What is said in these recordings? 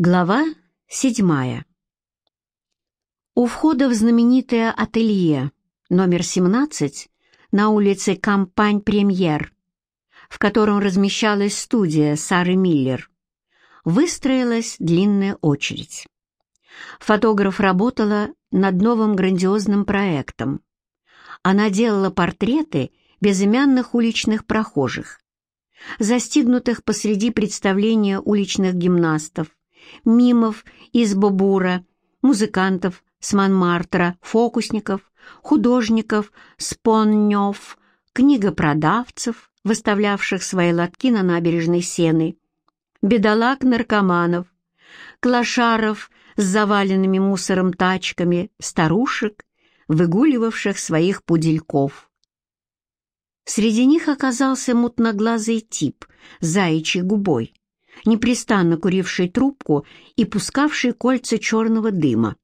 Глава седьмая. У входа в знаменитое ателье номер 17 на улице Кампань-Премьер, в котором размещалась студия Сары Миллер, выстроилась длинная очередь. Фотограф работала над новым грандиозным проектом. Она делала портреты безымянных уличных прохожих, застигнутых посреди представления уличных гимнастов, мимов из Бобура, музыкантов с Монмартра, фокусников, художников с Поннёв, книгопродавцев, выставлявших свои лотки на набережной Сены, бедолаг-наркоманов, клошаров с заваленными мусором тачками, старушек, выгуливавших своих пудельков. Среди них оказался мутноглазый тип с губой, непрестанно куривший трубку и пускавший кольца черного дыма.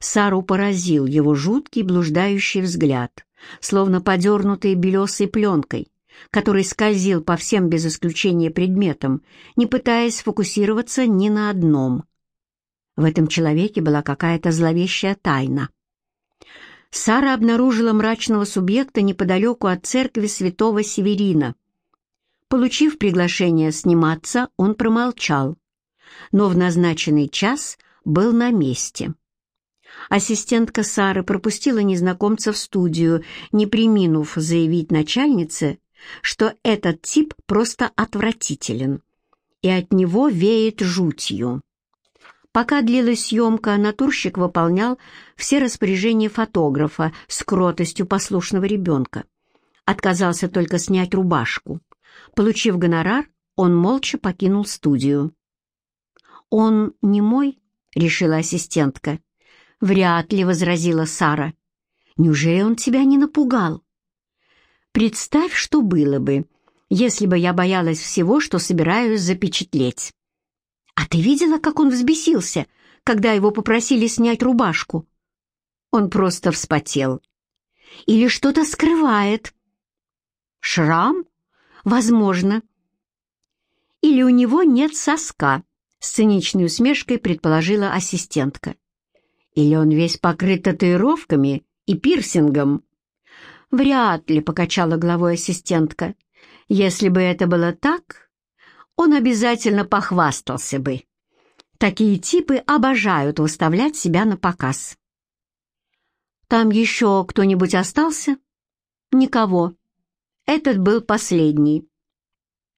Сару поразил его жуткий блуждающий взгляд, словно подернутый белесой пленкой, который скользил по всем без исключения предметам, не пытаясь сфокусироваться ни на одном. В этом человеке была какая-то зловещая тайна. Сара обнаружила мрачного субъекта неподалеку от церкви святого Северина. Получив приглашение сниматься, он промолчал, но в назначенный час был на месте. Ассистентка Сары пропустила незнакомца в студию, не приминув заявить начальнице, что этот тип просто отвратителен, и от него веет жутью. Пока длилась съемка, натурщик выполнял все распоряжения фотографа с кротостью послушного ребенка. Отказался только снять рубашку. Получив гонорар, он молча покинул студию. «Он не мой?» — решила ассистентка. «Вряд ли», — возразила Сара. «Неужели он тебя не напугал?» «Представь, что было бы, если бы я боялась всего, что собираюсь запечатлеть». «А ты видела, как он взбесился, когда его попросили снять рубашку?» Он просто вспотел. «Или что-то скрывает». «Шрам?» «Возможно». «Или у него нет соска», — с циничной усмешкой предположила ассистентка. «Или он весь покрыт татуировками и пирсингом?» «Вряд ли», — покачала головой ассистентка. «Если бы это было так, он обязательно похвастался бы. Такие типы обожают выставлять себя на показ». «Там еще кто-нибудь остался?» «Никого», этот был последний.